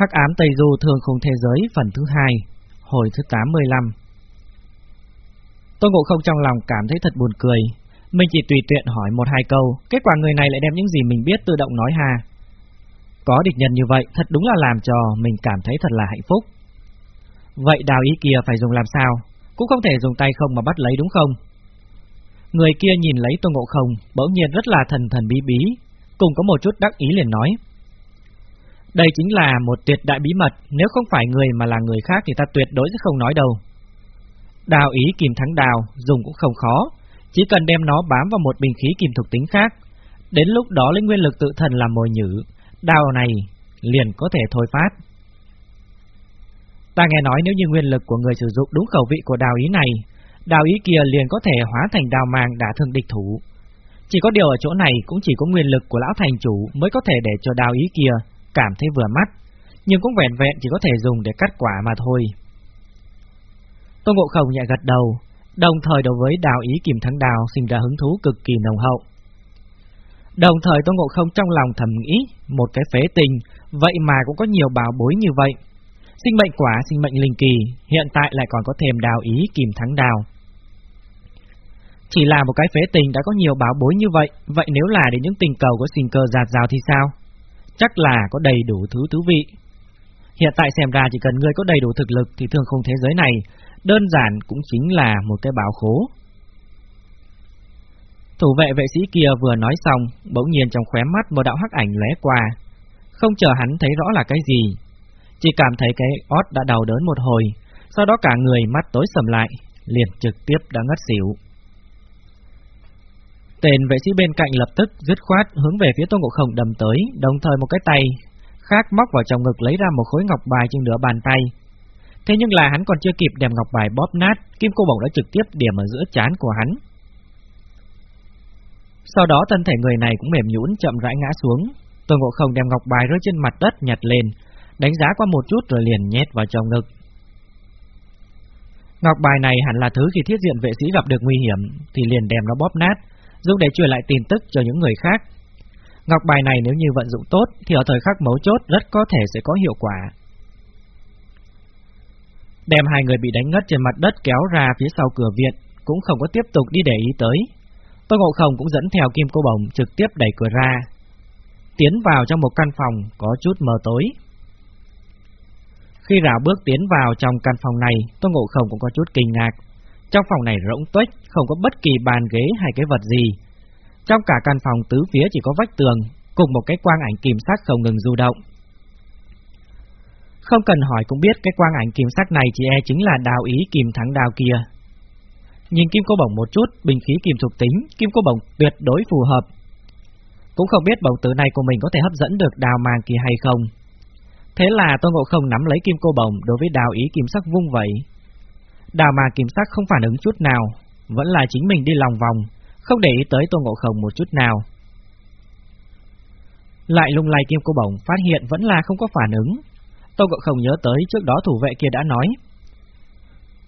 Hắc ám Tây Du thường khung thế giới phần thứ hai, hồi thứ 85. Tôn Ngộ Không trong lòng cảm thấy thật buồn cười, mình chỉ tùy tiện hỏi một hai câu, kết quả người này lại đem những gì mình biết tự động nói ha. Có địch nhân như vậy, thật đúng là làm cho mình cảm thấy thật là hạnh phúc. Vậy đào ý kia phải dùng làm sao? Cũng không thể dùng tay không mà bắt lấy đúng không? Người kia nhìn lấy tôn Ngộ Không, bỗng nhiên rất là thần thần bí bí, cùng có một chút đắc ý liền nói. Đây chính là một tuyệt đại bí mật, nếu không phải người mà là người khác thì ta tuyệt đối sẽ không nói đâu. Đào ý kìm thắng đào, dùng cũng không khó, chỉ cần đem nó bám vào một bình khí kìm thuộc tính khác. Đến lúc đó lấy nguyên lực tự thần làm mồi nhử, đào này liền có thể thôi phát. Ta nghe nói nếu như nguyên lực của người sử dụng đúng khẩu vị của đào ý này, đào ý kia liền có thể hóa thành đào màng đả thương địch thủ. Chỉ có điều ở chỗ này cũng chỉ có nguyên lực của lão thành chủ mới có thể để cho đào ý kia cảm thấy vừa mắt, nhưng cũng vẹn vẹn chỉ có thể dùng để cắt quả mà thôi. Tô Ngộ Không nhẹ gật đầu, đồng thời đối với đào ý kìm thắng đào sinh ra hứng thú cực kỳ nồng hậu. Đồng thời Tô Ngộ Không trong lòng thầm nghĩ, một cái phế tình, vậy mà cũng có nhiều bảo bối như vậy. Sinh mệnh quả, sinh mệnh linh kỳ, hiện tại lại còn có thêm đào ý kìm thắng đào. Chỉ là một cái phế tình đã có nhiều bảo bối như vậy, vậy nếu là để những tình cầu có sinh cơ giạt rào thì sao? Chắc là có đầy đủ thứ thú vị. Hiện tại xem ra chỉ cần ngươi có đầy đủ thực lực thì thường không thế giới này, đơn giản cũng chính là một cái bảo khố. Thủ vệ vệ sĩ kia vừa nói xong, bỗng nhiên trong khóe mắt một đạo hắc ảnh lóe qua. Không chờ hắn thấy rõ là cái gì, chỉ cảm thấy cái ót đã đau đớn một hồi, sau đó cả người mắt tối sầm lại, liền trực tiếp đã ngất xỉu. Tên vệ sĩ bên cạnh lập tức dứt khoát hướng về phía Tô Ngộ Không đầm tới, đồng thời một cái tay khác móc vào trong ngực lấy ra một khối ngọc bài trên nửa bàn tay. Thế nhưng là hắn còn chưa kịp đem ngọc bài bóp nát, kim cô bổng đã trực tiếp điểm ở giữa chán của hắn. Sau đó thân thể người này cũng mềm nhũn chậm rãi ngã xuống, Tô Ngộ Không đem ngọc bài rơi trên mặt đất nhặt lên, đánh giá qua một chút rồi liền nhét vào trong ngực. Ngọc bài này hẳn là thứ khi thiết diện vệ sĩ gặp được nguy hiểm thì liền đem nó bóp nát, dùng để truyền lại tin tức cho những người khác. Ngọc bài này nếu như vận dụng tốt thì ở thời khắc mấu chốt rất có thể sẽ có hiệu quả. Đem hai người bị đánh ngất trên mặt đất kéo ra phía sau cửa viện, cũng không có tiếp tục đi để ý tới. Tô Ngộ Không cũng dẫn theo kim cô bồng trực tiếp đẩy cửa ra, tiến vào trong một căn phòng có chút mờ tối. Khi rào bước tiến vào trong căn phòng này, Tô Ngộ Không cũng có chút kinh ngạc. Trong phòng này rỗng tuếch, không có bất kỳ bàn ghế hay cái vật gì. Trong cả căn phòng tứ phía chỉ có vách tường, cùng một cái quang ảnh kim sắc không ngừng du động. Không cần hỏi cũng biết cái quang ảnh kim sắc này chỉ e chính là đào ý kim thắng đào kia. Nhìn kim cô bổng một chút, bình khí kim thuộc tính, kim cô bổng tuyệt đối phù hợp. Cũng không biết bổng tử này của mình có thể hấp dẫn được đào màng kia hay không. Thế là Tô Ngộ Không nắm lấy kim cô bổng đối với đào ý kim sắc vung vậy, Đào mà kiểm sát không phản ứng chút nào, vẫn là chính mình đi lòng vòng, không để ý tới Tô Ngộ Không một chút nào. Lại lung lay kim cô bổng phát hiện vẫn là không có phản ứng. Tô Ngộ Không nhớ tới trước đó thủ vệ kia đã nói.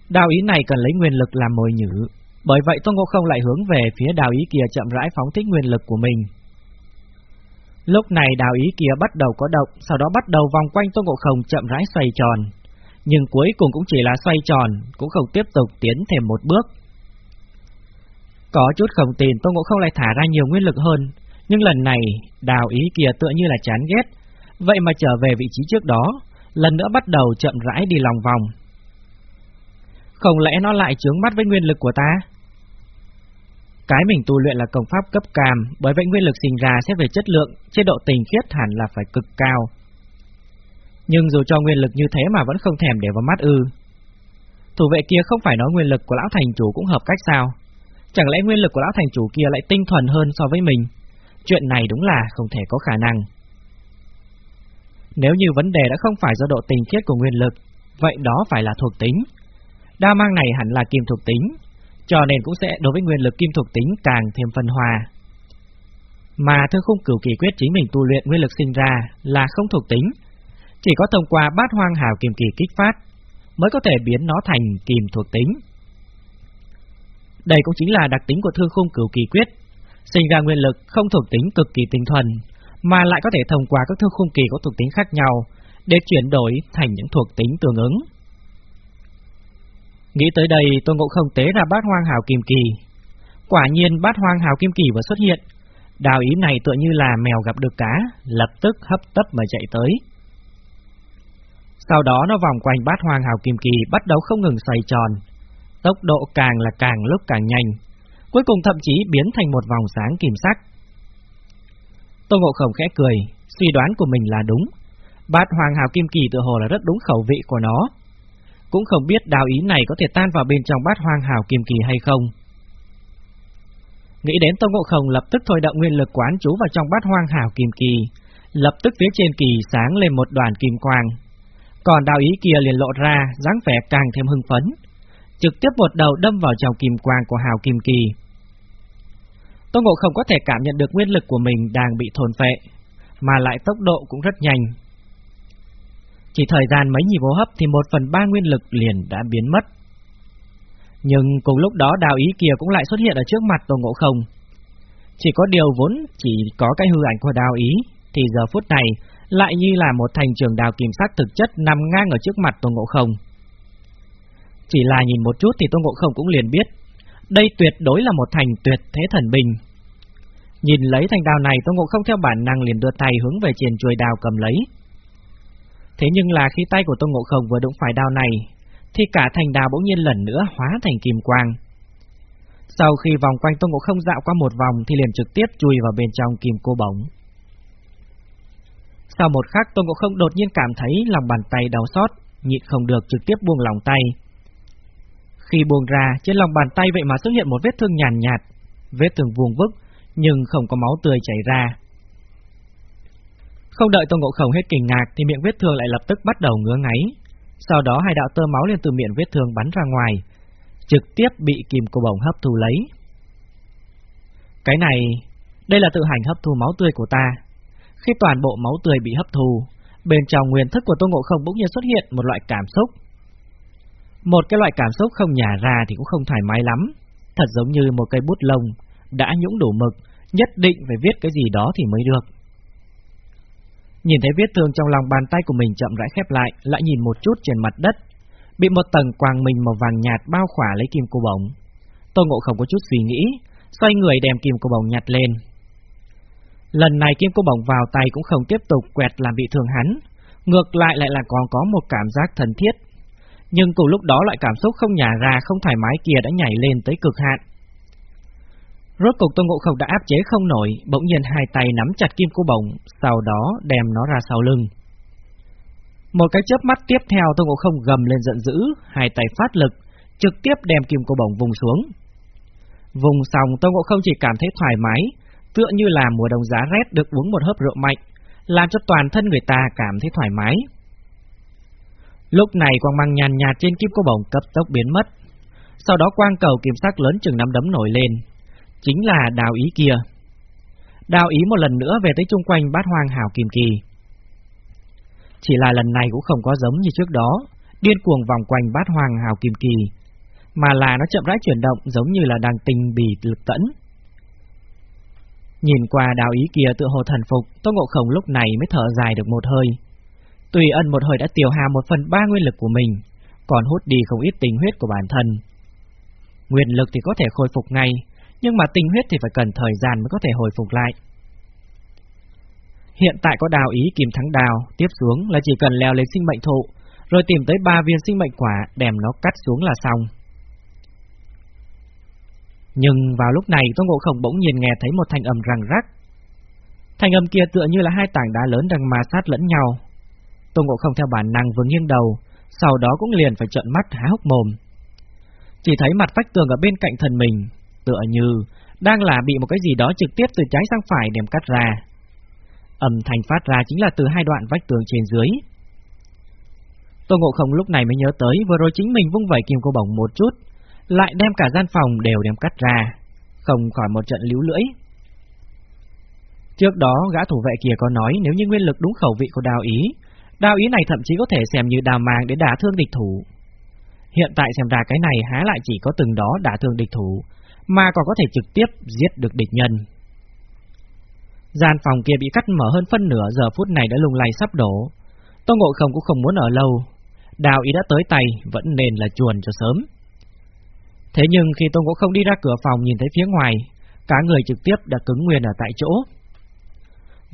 Đào ý này cần lấy nguyên lực làm mồi nhử, bởi vậy Tô Ngộ Không lại hướng về phía đào ý kia chậm rãi phóng thích nguyên lực của mình. Lúc này đào ý kia bắt đầu có động, sau đó bắt đầu vòng quanh Tô Ngộ Không chậm rãi xoay tròn, nhưng cuối cùng cũng chỉ là xoay tròn, cũng không tiếp tục tiến thêm một bước. Có chút không tin Tô Ngộ Không lại thả ra nhiều nguyên lực hơn, nhưng lần này đào ý kia tựa như là chán ghét, vậy mà trở về vị trí trước đó, lần nữa bắt đầu chậm rãi đi lòng vòng. Không lẽ nó lại chướng mắt với nguyên lực của ta? Cái mình tu luyện là công pháp cấp cam, bởi vậy nguyên lực sinh ra sẽ về chất lượng, chế độ tình khiết hẳn là phải cực cao. Nhưng dù cho nguyên lực như thế mà vẫn không thèm để vào mắt ư. Thủ vệ kia không phải nói nguyên lực của lão thành chủ cũng hợp cách sao? Chẳng lẽ nguyên lực của lão thành chủ kia lại tinh thuần hơn so với mình? Chuyện này đúng là không thể có khả năng. Nếu như vấn đề đã không phải do độ tinh khiết của nguyên lực, vậy đó phải là thuộc tính. Đa mang này hẳn là kim thuộc tính, cho nên cũng sẽ đối với nguyên lực kim thuộc tính càng thêm phân hòa. Mà thư khung cửu kỳ quyết chính mình tu luyện nguyên lực sinh ra là không thuộc tính, chỉ có thông qua bát hoang hào kim kỳ kích phát mới có thể biến nó thành kim thuộc tính. Đây cũng chính là đặc tính của thương khung cửu kỳ quyết, sinh ra nguyên lực không thuộc tính cực kỳ tinh thuần, mà lại có thể thông qua các thương khung kỳ có thuộc tính khác nhau để chuyển đổi thành những thuộc tính tương ứng. Nghĩ tới đây, tôi Ngộ Không tế ra bát hoang hào kim kỳ. Quả nhiên bát hoang hào kim kỳ vừa xuất hiện, đào ý này tựa như là mèo gặp được cá, lập tức hấp tấp mà chạy tới. Sau đó nó vòng quanh bát hoang hào kim kỳ bắt đầu không ngừng xoay tròn, tốc độ càng là càng lúc càng nhanh, cuối cùng thậm chí biến thành một vòng sáng kim sắc. Tô Ngộ Không khẽ cười, suy đoán của mình là đúng. Bát Hoàng Hào Kim Kỳ tự hồ là rất đúng khẩu vị của nó. Cũng không biết đào ý này có thể tan vào bên trong bát Hoàng Hào Kim Kỳ hay không. Nghĩ đến Tô Ngộ Không lập tức thôi động nguyên lực quán chú vào trong bát Hoàng Hào Kim Kỳ, lập tức phía trên kỳ sáng lên một đoàn kim quang. Còn đào ý kia liền lộ ra, dáng vẻ càng thêm hưng phấn, trực tiếp một đầu đâm vào chảo kim quang của Hào Kim Kỳ. Tô Ngộ Không có thể cảm nhận được nguyên lực của mình đang bị thôn phệ, mà lại tốc độ cũng rất nhanh. Chỉ thời gian mấy nhịp hô hấp thì một phần ba nguyên lực liền đã biến mất. Nhưng cùng lúc đó đào ý kia cũng lại xuất hiện ở trước mặt Tô Ngộ Không. Chỉ có điều vốn chỉ có cái hư ảnh của đào ý, thì giờ phút này lại như là một thành trường đào kim sắc thực chất nằm ngang ở trước mặt Tô Ngộ Không. Chỉ là nhìn một chút thì Tô Ngộ Không cũng liền biết, đây tuyệt đối là một thành tuyệt thế thần bình Nhìn lấy thành đào này, Tô Ngộ Không theo bản năng liền đưa tay hướng về trên chuôi đào cầm lấy. Thế nhưng là khi tay của Tô Ngộ Không vừa đụng phải đao này, thì cả thành đào bỗng nhiên lần nữa hóa thành kim quang. Sau khi vòng quanh Tô Ngộ Không dạo qua một vòng thì liền trực tiếp chui vào bên trong kim cô bóng sau một khắc Tôn Ngộ Không đột nhiên cảm thấy lòng bàn tay đau xót, nhịn không được trực tiếp buông lòng tay. Khi buông ra, trên lòng bàn tay vậy mà xuất hiện một vết thương nhàn nhạt, vết thương vuông vức, nhưng không có máu tươi chảy ra. Không đợi Tôn Ngộ Không hết kinh ngạc thì miệng vết thương lại lập tức bắt đầu ngứa ngáy. Sau đó hai đạo tơ máu lên từ miệng vết thương bắn ra ngoài, trực tiếp bị kìm của bổng hấp thu lấy. Cái này, đây là tự hành hấp thu máu tươi của ta. Khi toàn bộ máu tươi bị hấp thù, bên trong nguyên thức của Tôn Ngộ Không bỗng nhiên xuất hiện một loại cảm xúc. Một cái loại cảm xúc không nhả ra thì cũng không thoải mái lắm, thật giống như một cây bút lông đã nhũng đủ mực, nhất định phải viết cái gì đó thì mới được. Nhìn thấy vết thương trong lòng bàn tay của mình chậm rãi khép lại, lại nhìn một chút trên mặt đất, bị một tầng quàng mình màu vàng nhạt bao khỏa lấy kim cô bổng. Tô Ngộ không có chút suy nghĩ, xoay người đem kim cô bổng nhặt lên. Lần này kim cô bổng vào tay cũng không tiếp tục quẹt làm bị thương hắn, ngược lại lại là còn có một cảm giác thân thiết. Nhưng cùng lúc đó loại cảm xúc không nhả ra không thoải mái kia đã nhảy lên tới cực hạn. Rốt cục Tôn Ngộ Không đã áp chế không nổi, bỗng nhiên hai tay nắm chặt kim cô bổng, sau đó đem nó ra sau lưng. Một cái chớp mắt tiếp theo Tôn Ngộ Không gầm lên giận dữ, hai tay phát lực, trực tiếp đem kim cô bổng vùng xuống. Vùng xong Tôn Ngộ Không chỉ cảm thấy thoải mái, tựa như là mùa đông giá rét được uống một hớp rượu mạnh, làm cho toàn thân người ta cảm thấy thoải mái. Lúc này quang mang nhàn nhạt trên kim cô bổng cấp tốc biến mất. Sau đó quang cầu kiểm sắc lớn chừng nắm đấm nổi lên, chính là đào ý kia. Đào ý một lần nữa về tới chung quanh bát hoang hào kim kỳ. Chỉ là lần này cũng không có giống như trước đó, điên cuồng vòng quanh bát hoang hào kim kỳ, mà là nó chậm rãi chuyển động giống như là đang tinh bì lực tẫn. Nhìn qua đào ý kia tự hồ thần phục, Tô Ngộ Không lúc này mới thở dài được một hơi. Tùy ân một hơi đã tiêu hao một phần ba nguyên lực của mình, còn hút đi không ít tình huyết của bản thân. Nguyên lực thì có thể khôi phục ngay, nhưng mà tinh huyết thì phải cần thời gian mới có thể hồi phục lại. Hiện tại có đào ý kìm thắng đào, tiếp xuống là chỉ cần leo lên sinh mệnh thụ, rồi tìm tới ba viên sinh mệnh quả đem nó cắt xuống là xong. Nhưng vào lúc này Tôn Ngộ Không bỗng nhiên nghe thấy một thanh âm răng rắc. Thanh âm kia tựa như là hai tảng đá lớn đang ma sát lẫn nhau. Tôn Ngộ Không theo bản năng vừa nghiêng đầu, sau đó cũng liền phải trợn mắt há hốc mồm. Chỉ thấy mặt vách tường ở bên cạnh thần mình, tựa như đang là bị một cái gì đó trực tiếp từ trái sang phải đem cắt ra. Âm thanh phát ra chính là từ hai đoạn vách tường trên dưới. Tô Ngộ Không lúc này mới nhớ tới vừa rồi chính mình vung vẩy kim cô bổng một chút, lại đem cả gian phòng đều đem cắt ra, không khỏi một trận líu lưỡi. Trước đó gã thủ vệ kia có nói nếu như nguyên lực đúng khẩu vị của đào ý, đào ý này thậm chí có thể xem như đào màng để đả thương địch thủ. Hiện tại xem ra cái này há lại chỉ có từng đó đả thương địch thủ, mà còn có thể trực tiếp giết được địch nhân. Gian phòng kia bị cắt mở hơn phân nửa giờ phút này đã lung lay sắp đổ. Tô Ngộ Không cũng không muốn ở lâu, đào ý đã tới tay, vẫn nên là chuồn cho sớm. Thế nhưng khi Tôn Ngộ Không đi ra cửa phòng nhìn thấy phía ngoài, cả người trực tiếp đã cứng nguyên ở tại chỗ.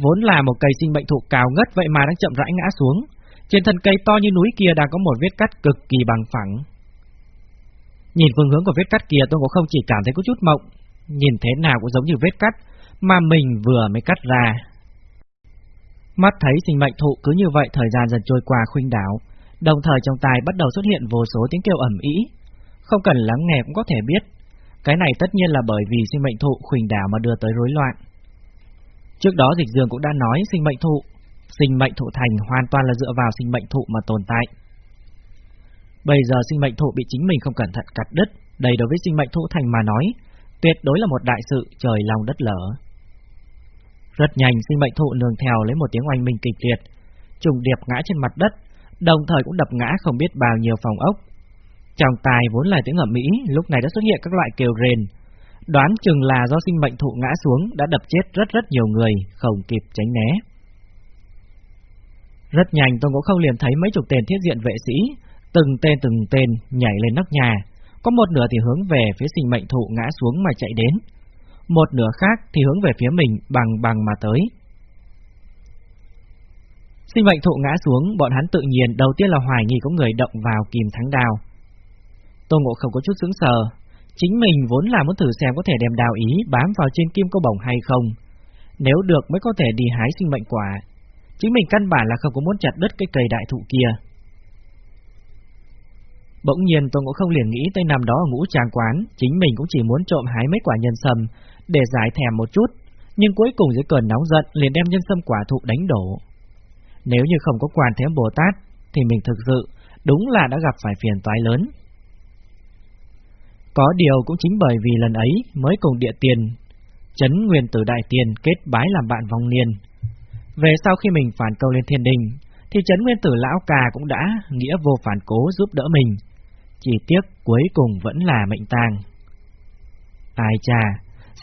Vốn là một cây sinh mệnh thụ cao ngất vậy mà đang chậm rãi ngã xuống, trên thân cây to như núi kia đang có một vết cắt cực kỳ bằng phẳng. Nhìn phương hướng của vết cắt kia Tôn Ngộ Không chỉ cảm thấy có chút mộng, nhìn thế nào cũng giống như vết cắt mà mình vừa mới cắt ra. Mắt thấy sinh mệnh thụ cứ như vậy thời gian dần trôi qua khuynh đảo, đồng thời trong tai bắt đầu xuất hiện vô số tiếng kêu ẩm ý. Không cần lắng nghe cũng có thể biết, cái này tất nhiên là bởi vì sinh mệnh thụ khuỳnh đảo mà đưa tới rối loạn. Trước đó Dịch Dương cũng đã nói sinh mệnh thụ, sinh mệnh thụ thành hoàn toàn là dựa vào sinh mệnh thụ mà tồn tại. Bây giờ sinh mệnh thụ bị chính mình không cẩn thận cắt đứt, đây đối với sinh mệnh thụ thành mà nói, tuyệt đối là một đại sự trời lòng đất lở. Rất nhanh sinh mệnh thụ nương theo lấy một tiếng oanh minh kịch liệt, trùng điệp ngã trên mặt đất, đồng thời cũng đập ngã không biết bao nhiêu phòng ốc. Trong tài vốn là tiếng ở mỹ, lúc này đã xuất hiện các loại kêu rền. Đoán chừng là do sinh mệnh thụ ngã xuống đã đập chết rất rất nhiều người, không kịp tránh né. Rất nhanh Tôn Ngộ Không liền thấy mấy chục tên thiết diện vệ sĩ, từng tên từng tên nhảy lên nóc nhà, có một nửa thì hướng về phía sinh mệnh thụ ngã xuống mà chạy đến, một nửa khác thì hướng về phía mình bằng bằng mà tới. Sinh mệnh thụ ngã xuống, bọn hắn tự nhiên đầu tiên là hoài nghi có người động vào kìm thắng đào. Tô Ngộ không có chút sững sờ, chính mình vốn là muốn thử xem có thể đem đào ý bám vào trên kim câu bổng hay không. Nếu được mới có thể đi hái sinh mệnh quả. Chính mình căn bản là không có muốn chặt đứt cái cây đại thụ kia. Bỗng nhiên Tô Ngộ không liền nghĩ tới năm đó ở ngũ tràng quán, chính mình cũng chỉ muốn trộm hái mấy quả nhân sâm để giải thèm một chút, nhưng cuối cùng dưới cơn nóng giận liền đem nhân sâm quả thụ đánh đổ. Nếu như không có quan thế Bồ Tát, thì mình thực sự đúng là đã gặp phải phiền toái lớn. Có điều cũng chính bởi vì lần ấy mới cùng địa tiền, chấn nguyên tử đại tiền kết bái làm bạn vong niên. Về sau khi mình phản câu lên thiên đình, thì chấn nguyên tử lão cà cũng đã nghĩa vô phản cố giúp đỡ mình. Chỉ tiếc cuối cùng vẫn là mệnh tang. Ai chà,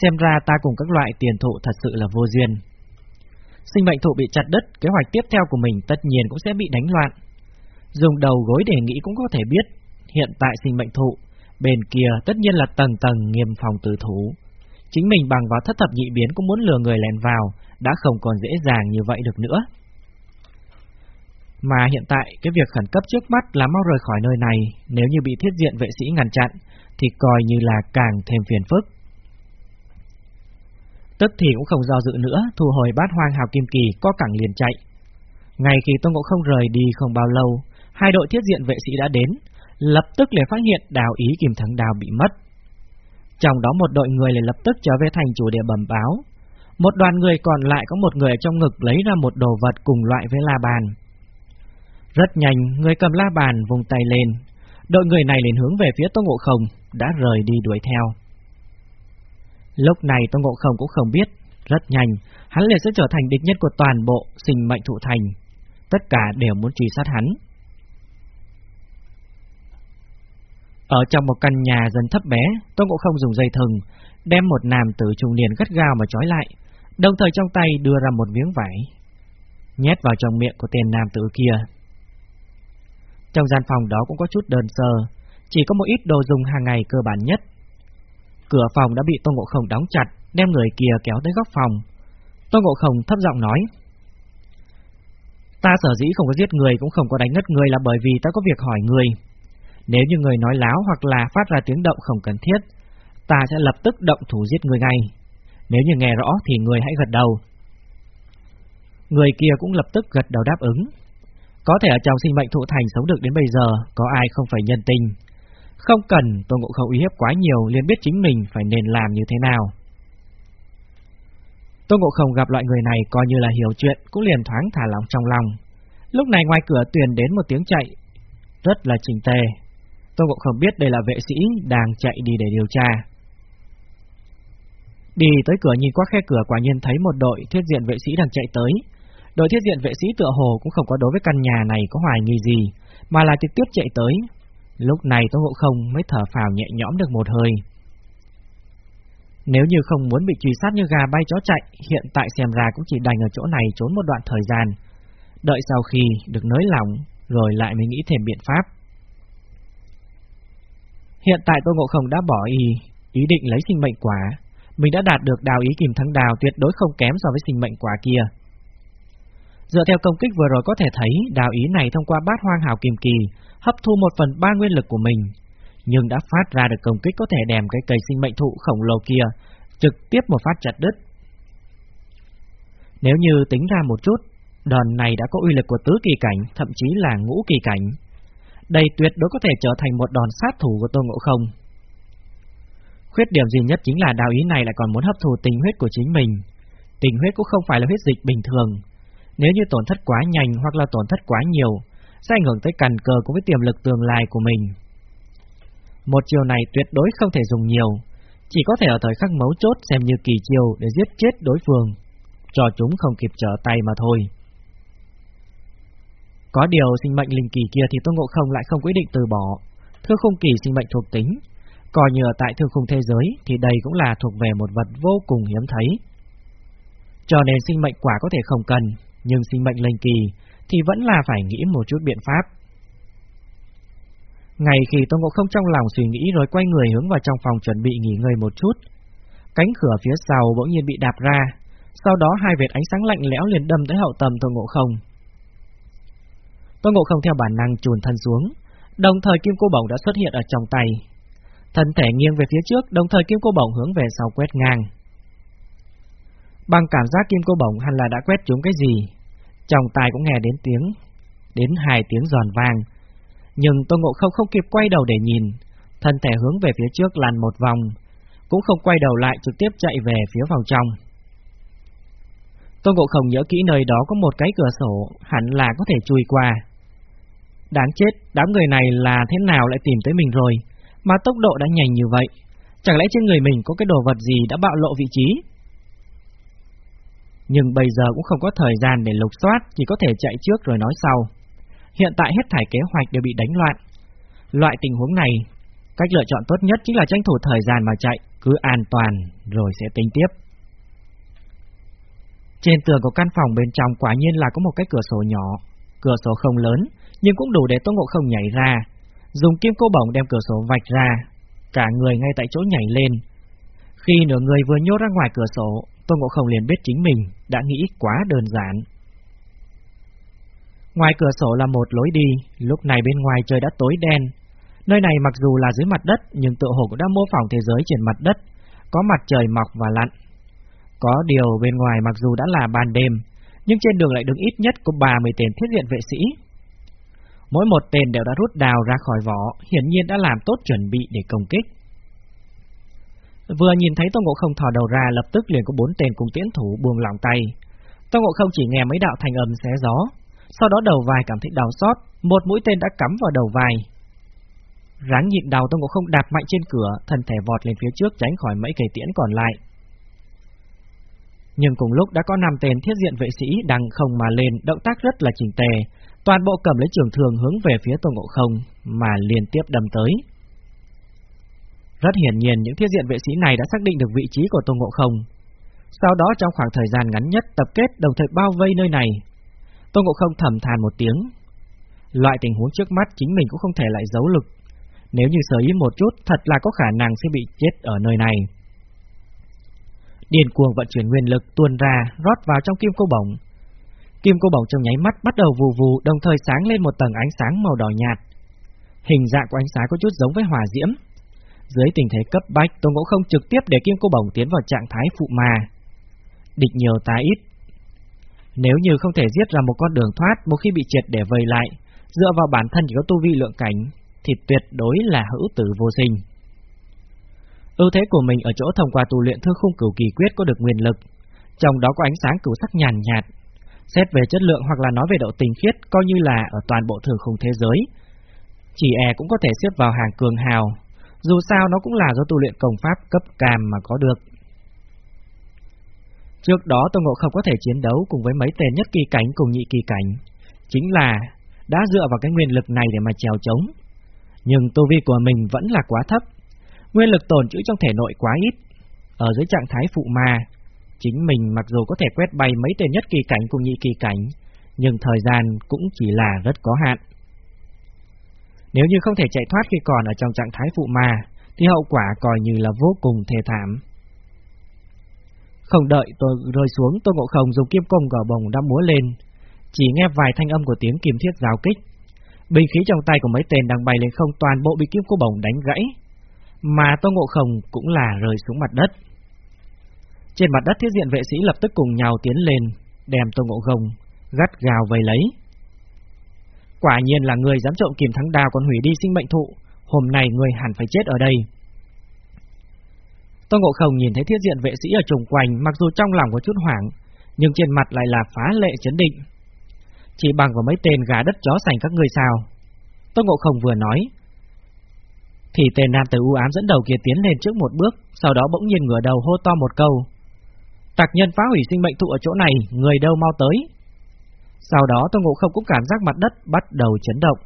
xem ra ta cùng các loại tiền thụ thật sự là vô duyên. Sinh mệnh thụ bị chặt đứt, kế hoạch tiếp theo của mình tất nhiên cũng sẽ bị đánh loạn. Dùng đầu gối để nghĩ cũng có thể biết, hiện tại sinh mệnh thụ, bên kia tất nhiên là tầng tầng nghiêm phòng tử thủ. Chính mình bằng vào thất thập nhị biến cũng muốn lừa người lèn vào, đã không còn dễ dàng như vậy được nữa. Mà hiện tại, cái việc khẩn cấp trước mắt là mau rời khỏi nơi này, nếu như bị thiết diện vệ sĩ ngăn chặn, thì coi như là càng thêm phiền phức. Tức thì cũng không do dự nữa, thu hồi bát hoang hào kim kỳ, có cẳng liền chạy. Ngay khi Tôn Ngộ không rời đi không bao lâu, hai đội thiết diện vệ sĩ đã đến, lập tức liền phát hiện đào ý kim thắng đào bị mất. Trong đó một đội người liền lập tức trở về thành chủ địa bẩm báo. Một đoàn người còn lại có một người trong ngực lấy ra một đồ vật cùng loại với la bàn. Rất nhanh, người cầm la bàn vùng tay lên. Đội người này liền hướng về phía Tô Ngộ Không, đã rời đi đuổi theo. Lúc này Tô Ngộ Không cũng không biết, rất nhanh, hắn liền sẽ trở thành địch nhân của toàn bộ sinh mệnh thụ thành. Tất cả đều muốn truy sát hắn. Ở trong một căn nhà dần thấp bé, Tôn Ngộ Không dùng dây thừng, đem một nam tử trung niên gắt gao mà trói lại, đồng thời trong tay đưa ra một miếng vải, nhét vào trong miệng của tên nam tử kia. Trong gian phòng đó cũng có chút đơn sơ, chỉ có một ít đồ dùng hàng ngày cơ bản nhất. Cửa phòng đã bị Tôn Ngộ Không đóng chặt, đem người kia kéo tới góc phòng. Tôn Ngộ Không thấp giọng nói, Ta sở dĩ không có giết người cũng không có đánh ngất người là bởi vì ta có việc hỏi người. Nếu như người nói láo hoặc là phát ra tiếng động không cần thiết, ta sẽ lập tức động thủ giết người ngay. Nếu như nghe rõ thì người hãy gật đầu. Người kia cũng lập tức gật đầu đáp ứng. Có thể ở trong sinh mệnh thụ thành sống được đến bây giờ, có ai không phải nhân tình. Không cần Tôn Ngộ Không uy hiếp quá nhiều liền biết chính mình phải nên làm như thế nào. Tôn Ngộ Không gặp loại người này coi như là hiểu chuyện, cũng liền thoáng thả lòng trong lòng. Lúc này ngoài cửa tuyển đến một tiếng chạy, rất là chỉnh tề tôi cũng Không biết đây là vệ sĩ đang chạy đi để điều tra. Đi tới cửa nhìn qua khe cửa quả nhiên thấy một đội thiết diện vệ sĩ đang chạy tới, Đội thiết diện vệ sĩ tựa hồ cũng không có đối với căn nhà này có hoài nghi gì, mà là trực tiếp chạy tới. Lúc này Tô Ngộ Không mới thở phào nhẹ nhõm được một hơi. Nếu như không muốn bị truy sát như gà bay chó chạy, hiện tại xem ra cũng chỉ đành ở chỗ này trốn một đoạn thời gian. Đợi sau khi được nới lỏng, rồi lại mới nghĩ thêm biện pháp. Hiện tại Tô Ngộ Không đã bỏ ý, ý định lấy sinh mệnh quả. Mình đã đạt được đào ý kìm thắng đào tuyệt đối không kém so với sinh mệnh quả kia. Dựa theo công kích vừa rồi có thể thấy, đào ý này thông qua bát hoang hào kiềm kỳ, hấp thu một phần ba nguyên lực của mình, nhưng đã phát ra được công kích có thể đèm cái cây sinh mệnh thụ khổng lồ kia, trực tiếp một phát chặt đứt. Nếu như tính ra một chút, đòn này đã có uy lực của tứ kỳ cảnh, thậm chí là ngũ kỳ cảnh. Đây tuyệt đối có thể trở thành một đòn sát thủ của Tô Ngộ Không. Khuyết điểm duy nhất chính là đào ý này lại còn muốn hấp thụ tình huyết của chính mình. Tình huyết cũng không phải là huyết dịch bình thường, nếu như tổn thất quá nhanh hoặc là tổn thất quá nhiều, sẽ ảnh hưởng tới cằn cờ cùng với tiềm lực tương lai của mình. Một chiều này tuyệt đối không thể dùng nhiều, chỉ có thể ở thời khắc mấu chốt xem như kỳ chiều để giết chết đối phương, cho chúng không kịp trở tay mà thôi. Có điều sinh mệnh linh kỳ kia thì Tôn Ngộ Không lại không quyết định từ bỏ. Thương khung kỳ sinh mệnh thuộc tính, coi như ở tại thương khung thế giới thì đây cũng là thuộc về một vật vô cùng hiếm thấy. Cho nên sinh mệnh quả có thể không cần, nhưng sinh mệnh linh kỳ thì vẫn là phải nghĩ một chút biện pháp. Ngày khi Tôn Ngộ Không trong lòng suy nghĩ rồi quay người hướng vào trong phòng chuẩn bị nghỉ ngơi một chút, cánh cửa phía sau bỗng nhiên bị đạp ra, sau đó hai vệt ánh sáng lạnh lẽo liền đâm tới hậu tầm Tôn Ngộ Không. Tôn Ngộ Không theo bản năng chùn thân xuống, đồng thời kim cô bổng đã xuất hiện ở trong tay. Thân thể nghiêng về phía trước, đồng thời kim cô bổng hướng về sau quét ngang. Bằng cảm giác kim cô bổng hẳn là đã quét trúng cái gì, trong tai cũng nghe đến tiếng, đến hai tiếng giòn vang. Nhưng Tô Ngộ Không không kịp quay đầu để nhìn, thân thể hướng về phía trước lăn một vòng, cũng không quay đầu lại trực tiếp chạy về phía vào trong. tôn Ngộ Không nhớ kỹ nơi đó có một cái cửa sổ, hẳn là có thể chui qua. Đáng chết, đám người này là thế nào lại tìm tới mình rồi, mà tốc độ đã nhanh như vậy. Chẳng lẽ trên người mình có cái đồ vật gì đã bạo lộ vị trí? nhưng bây giờ cũng không có thời gian để lục soát, chỉ có thể chạy trước rồi nói sau. Hiện tại hết thải kế hoạch đều bị đánh loạn. Loại tình huống này, cách lựa chọn tốt nhất chính là tranh thủ thời gian mà chạy, cứ an toàn rồi sẽ tính tiếp. Trên tường của căn phòng bên trong quả nhiên là có một cái cửa sổ nhỏ, cửa sổ không lớn, nhưng cũng đủ để Tô Ngộ Không nhảy ra, dùng kim cô bổng đem cửa sổ vạch ra, cả người ngay tại chỗ nhảy lên. Khi nửa người vừa nhô ra ngoài cửa sổ, Tô Ngộ Không liền biết chính mình đã nghĩ quá đơn giản. Ngoài cửa sổ là một lối đi, lúc này bên ngoài trời đã tối đen. Nơi này mặc dù là dưới mặt đất, nhưng tự hồ cũng đã mô phỏng thế giới trên mặt đất, có mặt trời mọc và lặn. Có điều bên ngoài mặc dù đã là ban đêm, nhưng trên đường lại đứng ít nhất có 30 tên thiết diện vệ sĩ. Mỗi một tên đều đã rút đào ra khỏi vỏ, hiển nhiên đã làm tốt chuẩn bị để công kích. Vừa nhìn thấy Tô Ngộ Không thò đầu ra lập tức liền có bốn tên cùng tiễn thủ buông lỏng tay. Tô Ngộ Không chỉ nghe mấy đạo thành âm xé gió, sau đó đầu vai cảm thấy đau xót, một mũi tên đã cắm vào đầu vai. Ráng nhịn đầu Tô Ngộ Không đạp mạnh trên cửa, thân thể vọt lên phía trước tránh khỏi mấy cây tiễn còn lại. Nhưng cùng lúc đã có năm tên thiết diện vệ sĩ đang không mà lên, động tác rất là chỉnh tề, toàn bộ cầm lấy trường thường hướng về phía tôn Ngộ Không mà liên tiếp đâm tới. Rất hiển nhiên những thiết diện vệ sĩ này đã xác định được vị trí của Tôn Ngộ Không. Sau đó trong khoảng thời gian ngắn nhất tập kết đồng thời bao vây nơi này. Tôn Ngộ Không thầm than một tiếng. Loại tình huống trước mắt chính mình cũng không thể lại giấu lực. Nếu như sở ý một chút, thật là có khả năng sẽ bị chết ở nơi này. Điền cuồng vận chuyển nguyên lực tuôn ra, rót vào trong kim cô bổng. Kim cô bổng trong nháy mắt bắt đầu vù vù, đồng thời sáng lên một tầng ánh sáng màu đỏ nhạt. Hình dạng của ánh sáng có chút giống với hỏa diễm, dưới tình thế cấp bách, Tôn Ngộ không trực tiếp để Kim Cô Bổng tiến vào trạng thái phụ ma. Địch nhiều tá ít. Nếu như không thể giết ra một con đường thoát một khi bị triệt để vây lại, dựa vào bản thân chỉ có tu vi lượng cảnh, thì tuyệt đối là hữu tử vô sinh. Ưu thế của mình ở chỗ thông qua tu luyện thưa khung cửu kỳ quyết có được nguyên lực, trong đó có ánh sáng cửu sắc nhàn nhạt. Xét về chất lượng hoặc là nói về độ tinh khiết coi như là ở toàn bộ thường khung thế giới. Chỉ e cũng có thể xếp vào hàng cường hào, dù sao nó cũng là do tu luyện công pháp cấp cam mà có được. Trước đó Tô Ngộ không có thể chiến đấu cùng với mấy tên nhất kỳ cảnh cùng nhị kỳ cảnh, chính là đã dựa vào cái nguyên lực này để mà trèo chống. Nhưng tu vi của mình vẫn là quá thấp, nguyên lực tồn trữ trong thể nội quá ít. Ở dưới trạng thái phụ ma, chính mình mặc dù có thể quét bay mấy tên nhất kỳ cảnh cùng nhị kỳ cảnh, nhưng thời gian cũng chỉ là rất có hạn. Nếu như không thể chạy thoát khi còn ở trong trạng thái phụ ma, thì hậu quả coi như là vô cùng thê thảm. Không đợi tôi rơi xuống, tôi ngộ không dùng kim công gò bồng đã múa lên, chỉ nghe vài thanh âm của tiếng kim thiết giao kích. Bình khí trong tay của mấy tên đang bay lên không toàn bộ bị kim cô bồng đánh gãy, mà tôi Ngộ Không cũng là rơi xuống mặt đất. Trên mặt đất thiết diện vệ sĩ lập tức cùng nhau tiến lên, đem Tô Ngộ Không gắt gào vây lấy. Quả nhiên là người dám trộm kìm thắng đào còn hủy đi sinh mệnh thụ, hôm nay người hẳn phải chết ở đây. Tô Ngộ Không nhìn thấy thiết diện vệ sĩ ở trùng quanh, mặc dù trong lòng có chút hoảng, nhưng trên mặt lại là phá lệ chấn định. Chỉ bằng vào mấy tên gà đất chó sành các người sao? Tô Ngộ Không vừa nói, thì tên nam tử u ám dẫn đầu kia tiến lên trước một bước, sau đó bỗng nhiên ngửa đầu hô to một câu. Tạc nhân phá hủy sinh mệnh thụ ở chỗ này, người đâu mau tới. Sau đó Tô Ngộ Không cũng cảm giác mặt đất bắt đầu chấn động,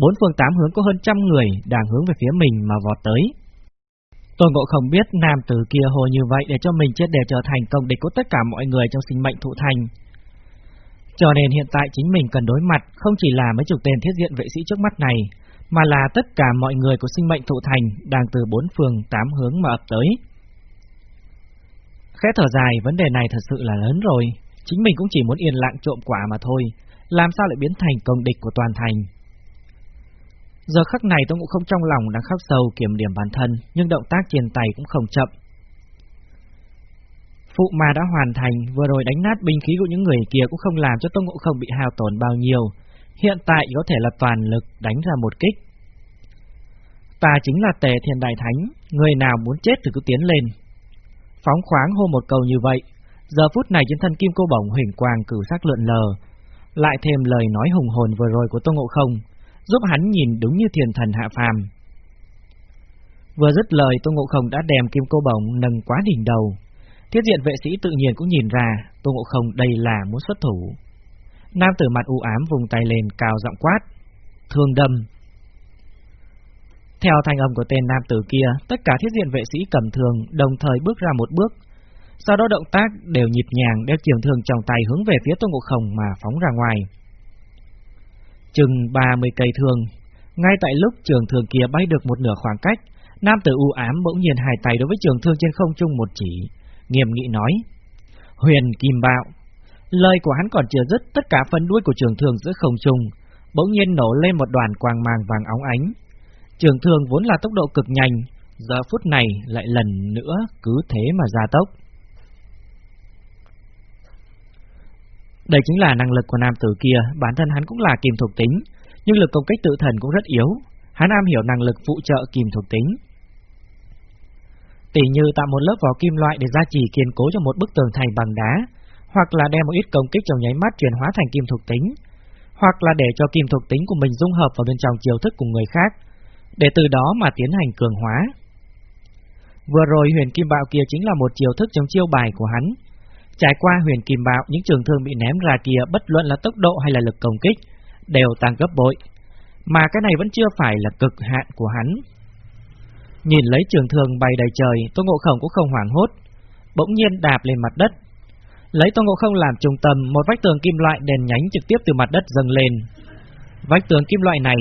bốn phương tám hướng có hơn trăm người đang hướng về phía mình mà vọt tới. Tô Ngộ Không biết nam tử kia hồ như vậy để cho mình chết để trở thành công địch của tất cả mọi người trong sinh mệnh thụ thành. Cho nên hiện tại chính mình cần đối mặt không chỉ là mấy chục tên thiết diện vệ sĩ trước mắt này, mà là tất cả mọi người của sinh mệnh thụ thành đang từ bốn phương tám hướng mà ập tới. Khẽ thở dài, vấn đề này thật sự là lớn rồi, chính mình cũng chỉ muốn yên lặng trộm quả mà thôi, làm sao lại biến thành công địch của toàn thành. Giờ khắc này tôi cũng không trong lòng đang khắc sâu kiểm điểm bản thân, nhưng động tác trên tay cũng không chậm. Phụ ma đã hoàn thành, vừa rồi đánh nát binh khí của những người kia cũng không làm cho Tông Ngộ Không bị hao tổn bao nhiêu, hiện tại có thể là toàn lực đánh ra một kích. Ta chính là tề thiên đại thánh, người nào muốn chết thì cứ tiến lên. Phóng khoáng hô một câu như vậy, giờ phút này trên thân kim cô bổng huỳnh quang cử sắc lượn lờ, lại thêm lời nói hùng hồn vừa rồi của Tô Ngộ Không, giúp hắn nhìn đúng như thiền thần hạ phàm. Vừa dứt lời Tô Ngộ Không đã đem kim cô bổng nâng quá đỉnh đầu, thiết diện vệ sĩ tự nhiên cũng nhìn ra Tô Ngộ Không đây là muốn xuất thủ. Nam tử mặt u ám vùng tay lên cao giọng quát. Thương đâm. Theo thanh âm của tên nam tử kia, tất cả thiết diện vệ sĩ cầm thường đồng thời bước ra một bước. Sau đó động tác đều nhịp nhàng đeo trường thương trong tay hướng về phía Tôn Ngộ Không mà phóng ra ngoài. Chừng 30 cây thương, ngay tại lúc trường thương kia bay được một nửa khoảng cách, nam tử u ám bỗng nhiên hai tay đối với trường thương trên không trung một chỉ, nghiêm nghị nói: "Huyền Kim Bạo, Lời của hắn còn chưa dứt, tất cả phần đuôi của trường thương giữa không trung, bỗng nhiên nổ lên một đoàn quang mang vàng óng ánh. Trường thương vốn là tốc độ cực nhanh, giờ phút này lại lần nữa cứ thế mà gia tốc. Đây chính là năng lực của nam tử kia, bản thân hắn cũng là kim thuộc tính, nhưng lực công kích tự thần cũng rất yếu, hắn am hiểu năng lực phụ trợ kim thuộc tính. Tỷ như tạo một lớp vỏ kim loại để gia trì kiên cố cho một bức tường thành bằng đá, hoặc là đem một ít công kích trong nháy mắt chuyển hóa thành kim thuộc tính, hoặc là để cho kim thuộc tính của mình dung hợp vào bên trong chiêu thức của người khác, để từ đó mà tiến hành cường hóa. Vừa rồi huyền kim bạo kia chính là một chiêu thức trong chiêu bài của hắn. Trải qua huyền kim bạo, những trường thương bị ném ra kia bất luận là tốc độ hay là lực công kích, đều tăng gấp bội. Mà cái này vẫn chưa phải là cực hạn của hắn. Nhìn lấy trường thương bay đầy trời, Tô Ngộ Khổng cũng không hoảng hốt, bỗng nhiên đạp lên mặt đất, Lấy Tôn Ngộ Không làm trung tâm, một vách tường kim loại đèn nhánh trực tiếp từ mặt đất dâng lên. Vách tường kim loại này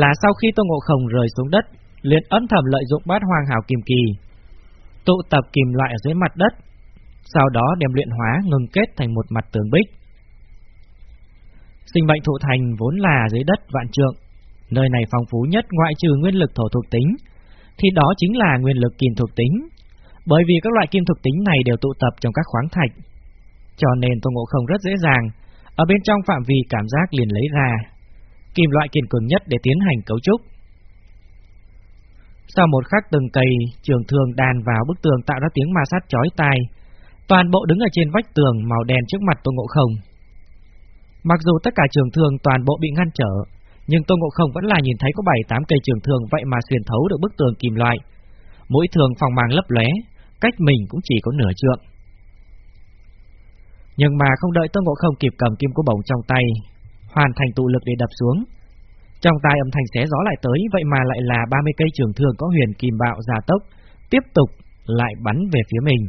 là sau khi Tô Ngộ Không rời xuống đất, liền âm thầm lợi dụng bát hoàng hào kim kỳ, tụ tập kim loại ở dưới mặt đất, sau đó đem luyện hóa ngừng kết thành một mặt tường bích. Sinh mệnh thụ thành vốn là dưới đất vạn trượng, nơi này phong phú nhất ngoại trừ nguyên lực thổ thuộc tính, thì đó chính là nguyên lực kim thuộc tính, bởi vì các loại kim thuộc tính này đều tụ tập trong các khoáng thạch, cho nên Tô Ngộ Không rất dễ dàng, ở bên trong phạm vi cảm giác liền lấy ra kim loại kiên cường nhất để tiến hành cấu trúc. Sau một khắc từng cây, trường thương đàn vào bức tường tạo ra tiếng ma sát chói tai, toàn bộ đứng ở trên vách tường màu đen trước mặt tôi Ngộ Không. Mặc dù tất cả trường thương toàn bộ bị ngăn trở, nhưng tôi Ngộ Không vẫn là nhìn thấy có 7-8 cây trường thương vậy mà xuyên thấu được bức tường kim loại. Mỗi thường phòng màng lấp lóe, cách mình cũng chỉ có nửa trượng. Nhưng mà không đợi tôi Ngộ Không kịp cầm kim cô bổng trong tay, hoàn thành tụ lực để đập xuống. Trong tay âm thanh xé gió lại tới, vậy mà lại là 30 cây trường thương có huyền kim bạo giả tốc, tiếp tục lại bắn về phía mình.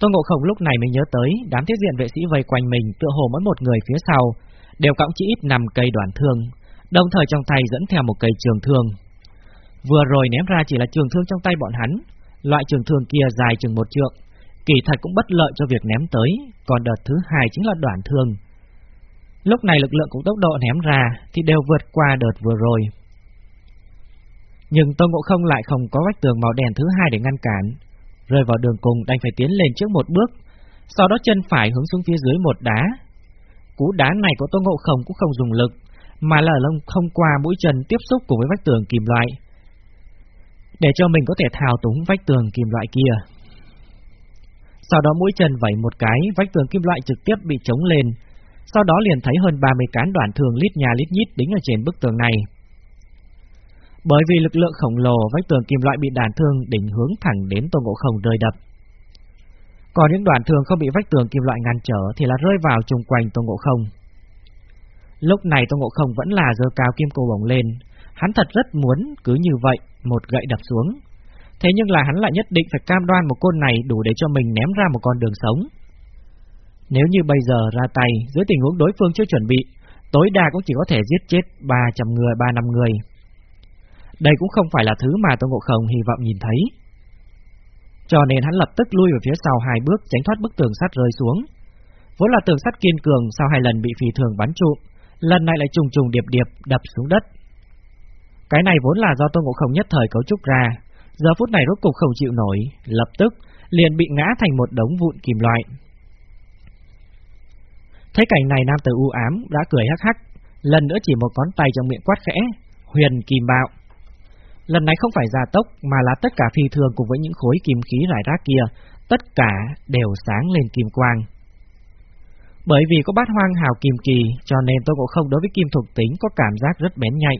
Tôn Ngộ Không lúc này mới nhớ tới đám thiết diện vệ sĩ vây quanh mình tựa hồ mỗi một người phía sau đều cõng chỉ ít nằm cây đoạn thương, đồng thời trong tay dẫn theo một cây trường thương. Vừa rồi ném ra chỉ là trường thương trong tay bọn hắn, loại trường thương kia dài chừng một trượng, kỳ thật cũng bất lợi cho việc ném tới, còn đợt thứ hai chính là đoạn thương. Lúc này lực lượng cũng tốc độ ném ra thì đều vượt qua đợt vừa rồi. Nhưng Tôn Ngộ Không lại không có vách tường màu đen thứ hai để ngăn cản, rơi vào đường cùng đành phải tiến lên trước một bước, sau đó chân phải hướng xuống phía dưới một đá. Cú đá này của Tôn Ngộ Không cũng không dùng lực, mà là lông không qua mũi chân tiếp xúc cùng với vách tường kim loại, để cho mình có thể thao túng vách tường kim loại kia. Sau đó mũi chân vẩy một cái, vách tường kim loại trực tiếp bị chống lên, sau đó liền thấy hơn 30 cán đoạn thường lít nhà lít nhít đính ở trên bức tường này. Bởi vì lực lượng khổng lồ, vách tường kim loại bị đàn thương đỉnh hướng thẳng đến Tô Ngộ Không rơi đập. Còn những đoạn thường không bị vách tường kim loại ngăn trở thì là rơi vào chung quanh Tô Ngộ Không. Lúc này Tô Ngộ Không vẫn là giơ cao kim cô bổng lên, hắn thật rất muốn cứ như vậy một gậy đập xuống. Thế nhưng là hắn lại nhất định phải cam đoan một côn này đủ để cho mình ném ra một con đường sống. Nếu như bây giờ ra tay, dưới tình huống đối phương chưa chuẩn bị, tối đa cũng chỉ có thể giết chết 300 người, 3 năm người. Đây cũng không phải là thứ mà Tôn Ngộ Không hy vọng nhìn thấy. Cho nên hắn lập tức lui về phía sau hai bước tránh thoát bức tường sắt rơi xuống. Vốn là tường sắt kiên cường sau hai lần bị phi thường bắn trụm, lần này lại trùng trùng điệp điệp đập xuống đất. Cái này vốn là do Tôn Ngộ Không nhất thời cấu trúc ra, giờ phút này rốt cục không chịu nổi, lập tức liền bị ngã thành một đống vụn kim loại. Thấy cảnh này nam tử u ám đã cười hắc hắc, lần nữa chỉ một ngón tay trong miệng quát khẽ, huyền kim bạo. Lần này không phải gia tốc mà là tất cả phi thường cùng với những khối kim khí rải rác kia, tất cả đều sáng lên kim quang. Bởi vì có bát hoang hào kim kỳ, cho nên tôi cũng Không đối với kim thuộc tính có cảm giác rất bén nhạy.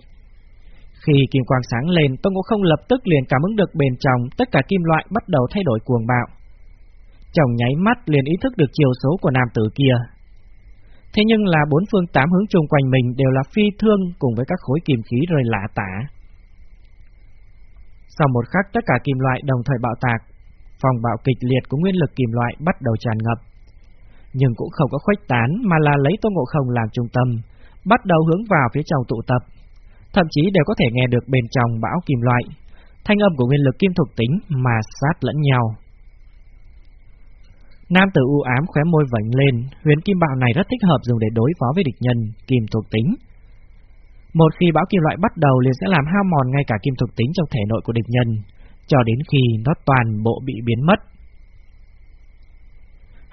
Khi kim quang sáng lên, tôi cũng Không lập tức liền cảm ứng được bên trong tất cả kim loại bắt đầu thay đổi cuồng bạo. Chồng nháy mắt liền ý thức được chiều số của nam tử kia. Thế nhưng là bốn phương tám hướng chung quanh mình đều là phi thương cùng với các khối kim khí rơi lạ tả. Sau một khắc tất cả kim loại đồng thời bạo tạc, phòng bạo kịch liệt của nguyên lực kim loại bắt đầu tràn ngập. Nhưng cũng không có khuếch tán mà là lấy Tô Ngộ Không làm trung tâm, bắt đầu hướng vào phía trong tụ tập. Thậm chí đều có thể nghe được bên trong bão kim loại, thanh âm của nguyên lực kim thuộc tính mà sát lẫn nhau. Nam tử u ám khóe môi vảnh lên, huyền kim bạo này rất thích hợp dùng để đối phó với địch nhân, kim thuộc tính, một khi bão kim loại bắt đầu liền sẽ làm hao mòn ngay cả kim thuộc tính trong thể nội của địch nhân, cho đến khi nó toàn bộ bị biến mất.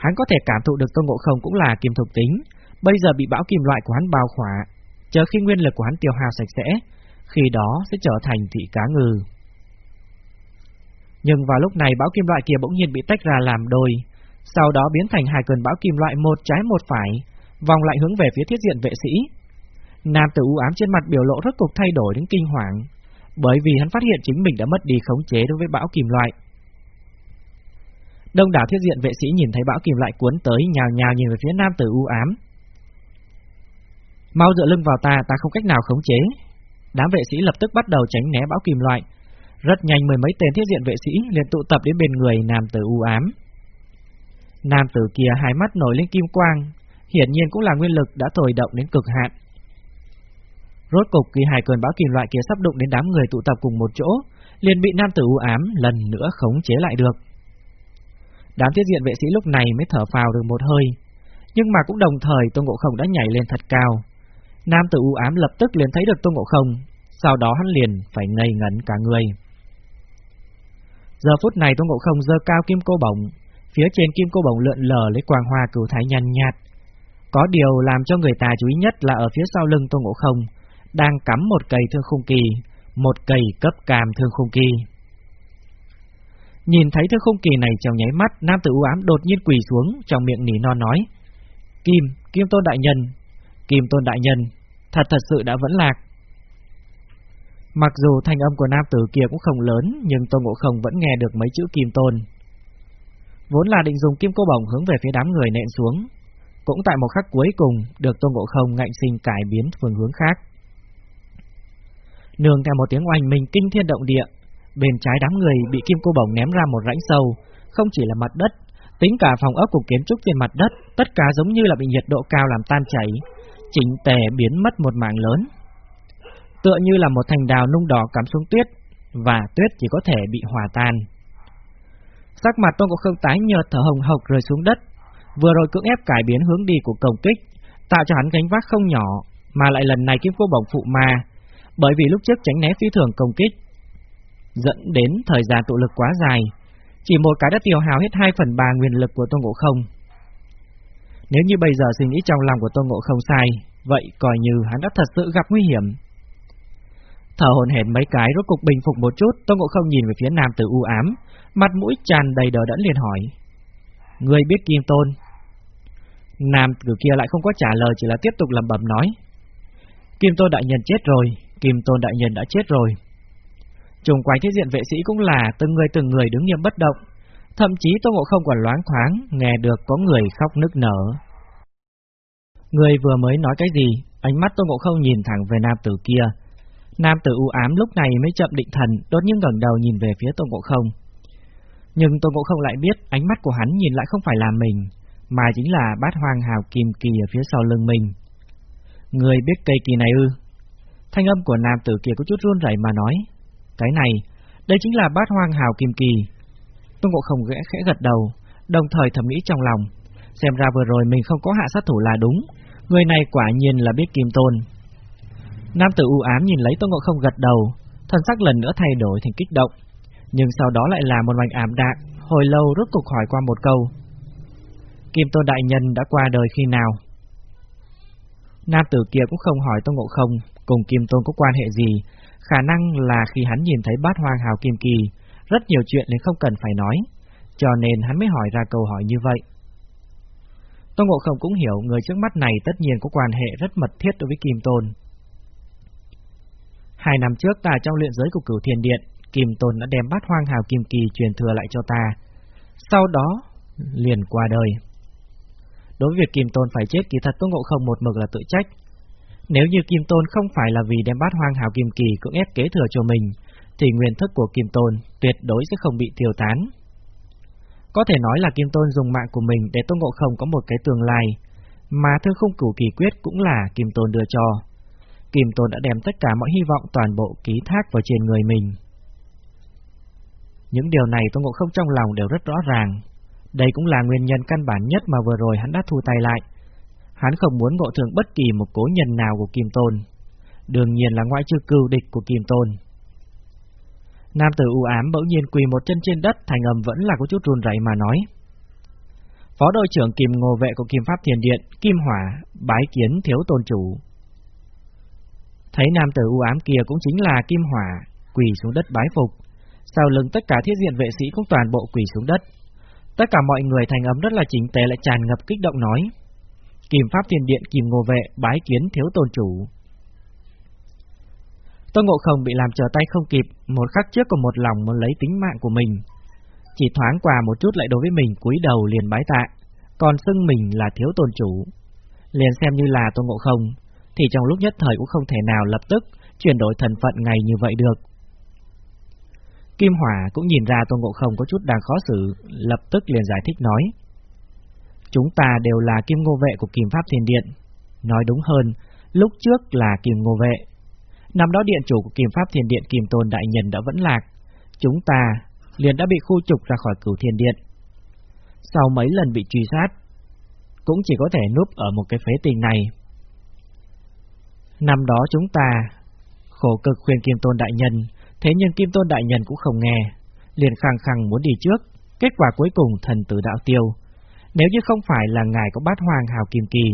Hắn có thể cảm thụ được Tôn Ngộ Không cũng là kim thuộc tính, bây giờ bị bão kim loại của hắn bao khỏa, chờ khi nguyên lực của hắn tiêu hao sạch sẽ, khi đó sẽ trở thành thị cá ngừ. Nhưng vào lúc này bão kim loại kia bỗng nhiên bị tách ra làm đôi, sau đó biến thành hai cơn bão kim loại một trái một phải, vòng lại hướng về phía thiết diện vệ sĩ, Nam tử u ám trên mặt biểu lộ rất cục thay đổi đến kinh hoàng, bởi vì hắn phát hiện chính mình đã mất đi khống chế đối với bão kim loại. Đông đảo thiết diện vệ sĩ nhìn thấy bão kim loại cuốn tới, nhào nhào nhìn về phía nam tử u ám. Mau dựa lưng vào ta, ta không cách nào khống chế. Đám vệ sĩ lập tức bắt đầu tránh né bão kim loại. Rất nhanh mười mấy tên thiết diện vệ sĩ liền tụ tập đến bên người nam tử u ám. Nam tử kia hai mắt nổi lên kim quang, hiển nhiên cũng là nguyên lực đã thổi động đến cực hạn. Rốt cục khi hai cơn bão kim loại kia sắp đụng đến đám người tụ tập cùng một chỗ, liền bị nam tử u ám lần nữa khống chế lại được. Đám thiết diện vệ sĩ lúc này mới thở phào được một hơi, nhưng mà cũng đồng thời Tôn Ngộ Không đã nhảy lên thật cao. Nam tử u ám lập tức liền thấy được Tôn Ngộ Không, sau đó hắn liền phải ngây ngẩn cả người. Giờ phút này Tôn Ngộ Không giơ cao kim cô bổng, phía trên kim cô bổng lượn lờ lấy quang hoa cửu thái nhàn nhạt. Có điều làm cho người ta chú ý nhất là ở phía sau lưng Tôn Ngộ Không đang cắm một cây thương khung kỳ, một cây cấp càm thương khung kỳ. Nhìn thấy thương khung kỳ này trong nháy mắt, nam tử u ám đột nhiên quỳ xuống, trong miệng nỉ non nói. Kim, Kim Tôn Đại Nhân, Kim Tôn Đại Nhân, thật thật sự đã vẫn lạc. Mặc dù thanh âm của nam tử kia cũng không lớn, nhưng Tôn Ngộ Không vẫn nghe được mấy chữ Kim Tôn. Vốn là định dùng kim cô bổng hướng về phía đám người nện xuống, cũng tại một khắc cuối cùng được Tôn Ngộ Không ngạnh sinh cải biến phương hướng khác. Nương theo một tiếng oanh minh kinh thiên động địa, bên trái đám người bị kim cô bổng ném ra một rãnh sâu, không chỉ là mặt đất, Tính cả phòng ốc của kiến trúc trên mặt đất, tất cả giống như là bị nhiệt độ cao làm tan chảy, chỉnh tề biến mất một mảng lớn. Tựa như là một thành đào nung đỏ cắm xuống tuyết, và tuyết chỉ có thể bị hòa tan. Sắc mặt Tôn Ngộ Không tái nhợt thở hồng hộc rơi xuống đất, vừa rồi cưỡng ép cải biến hướng đi của công kích, tạo cho hắn gánh vác không nhỏ, mà lại lần này kiếm cô bổng phụ ma, bởi vì lúc trước tránh né phi thường công kích, dẫn đến thời gian tụ lực quá dài, chỉ một cái đã tiêu hao hết 2 phần 3 nguyên lực của Tôn Ngộ Không. Nếu như bây giờ suy nghĩ trong lòng của Tôn Ngộ Không sai, vậy coi như hắn đã thật sự gặp nguy hiểm. Thở hồn hển mấy cái rốt cục bình phục một chút, Tôn Ngộ Không nhìn về phía nam từ u ám, mặt mũi tràn đầy đờ đẫn liền hỏi. Người biết Kim Tôn? Nam tử kia lại không có trả lời chỉ là tiếp tục lẩm bẩm nói. Kim Tôn đại nhân chết rồi, Kim Tôn đại nhân đã chết rồi. Trùng quanh thế diện vệ sĩ cũng là từng người từng người đứng nghiêm bất động, thậm chí Tô Ngộ Không còn loáng thoáng nghe được có người khóc nức nở. Người vừa mới nói cái gì, ánh mắt Tô Ngộ Không nhìn thẳng về nam tử kia. Nam tử u ám lúc này mới chậm định thần, đột nhiên ngẩng đầu nhìn về phía Tô Ngộ Không. Nhưng Tô Ngộ Không lại biết ánh mắt của hắn nhìn lại không phải là mình, mà chính là bát hoang hào kim kỳ ở phía sau lưng mình. Người biết cây kỳ này ư? Thanh âm của nam tử kia có chút run rẩy mà nói. Cái này, đây chính là bát hoang hào kim kỳ. Tôn Ngộ Không gẽ khẽ gật đầu, đồng thời thầm nghĩ trong lòng. Xem ra vừa rồi mình không có hạ sát thủ là đúng, người này quả nhiên là biết kim tôn. Nam tử u ám nhìn lấy Tôn Ngộ Không gật đầu, thần sắc lần nữa thay đổi thành kích động, nhưng sau đó lại là một mảnh ảm đạm, hồi lâu rốt cục hỏi qua một câu. Kim Tôn Đại Nhân đã qua đời khi nào? Nam tử kia cũng không hỏi Tôn Ngộ Không cùng Kim Tôn có quan hệ gì, khả năng là khi hắn nhìn thấy bát hoang hào kim kỳ, rất nhiều chuyện nên không cần phải nói, cho nên hắn mới hỏi ra câu hỏi như vậy. Tôn Ngộ Không cũng hiểu người trước mắt này tất nhiên có quan hệ rất mật thiết đối với Kim Tôn. Hai năm trước ta trong luyện giới của cửu thiền điện, Kim Tôn đã đem bát hoang hào kim kỳ truyền thừa lại cho ta. Sau đó, liền qua đời. Đối với việc Kim Tôn phải chết kỳ thật Tôn Ngộ Không một mực là tự trách. Nếu như Kim Tôn không phải là vì đem bát hoang hào kim kỳ cưỡng ép kế thừa cho mình, thì nguyên thức của Kim Tôn tuyệt đối sẽ không bị tiêu tán. Có thể nói là Kim Tôn dùng mạng của mình để Tôn Ngộ Không có một cái tương lai, mà thư không cửu kỳ quyết cũng là Kim Tôn đưa cho. Kim Tôn đã đem tất cả mọi hy vọng toàn bộ ký thác vào trên người mình. Những điều này Tô Ngộ Không trong lòng đều rất rõ ràng. Đây cũng là nguyên nhân căn bản nhất mà vừa rồi hắn đã thu tay lại. Hắn không muốn ngộ thường bất kỳ một cố nhân nào của Kim Tôn. Đương nhiên là ngoại trừ cưu địch của Kim Tôn. Nam tử u ám bỗng nhiên quỳ một chân trên đất, thành âm vẫn là có chút run rẩy mà nói. Phó đội trưởng Kim Ngô vệ của Kim Pháp Thiền Điện, Kim Hỏa, bái kiến thiếu tôn chủ. Thấy nam tử u ám kia cũng chính là Kim Hỏa, quỳ xuống đất bái phục. Sau lưng tất cả thiết diện vệ sĩ cũng toàn bộ quỳ xuống đất. Tất cả mọi người thành ấm rất là chính tế lại tràn ngập kích động nói. Kim Pháp Thiên Điện kìm Ngô Vệ bái kiến thiếu tôn chủ. Tôn Ngộ Không bị làm trở tay không kịp, một khắc trước còn một lòng muốn lấy tính mạng của mình. Chỉ thoáng qua một chút lại đối với mình cúi đầu liền bái tạ, còn xưng mình là thiếu tôn chủ. Liền xem như là Tôn Ngộ Không, thì trong lúc nhất thời cũng không thể nào lập tức chuyển đổi thần phận ngày như vậy được. Kim Hỏa cũng nhìn ra Tôn Ngộ Không có chút đang khó xử, lập tức liền giải thích nói. Chúng ta đều là Kim Ngô Vệ của Kim Pháp Thiên Điện. Nói đúng hơn, lúc trước là Kim Ngô Vệ. Năm đó điện chủ của Kim Pháp Thiên Điện Kim Tôn Đại Nhân đã vẫn lạc. Chúng ta liền đã bị khu trục ra khỏi cửu thiên điện. Sau mấy lần bị truy sát, cũng chỉ có thể núp ở một cái phế tình này. Năm đó chúng ta khổ cực khuyên Kim Tôn Đại Nhân Thế nhưng Kim Tôn Đại Nhân cũng không nghe, liền khăng khăng muốn đi trước, kết quả cuối cùng thần tử đạo tiêu. Nếu như không phải là ngài có bát hoàng hào kim kỳ,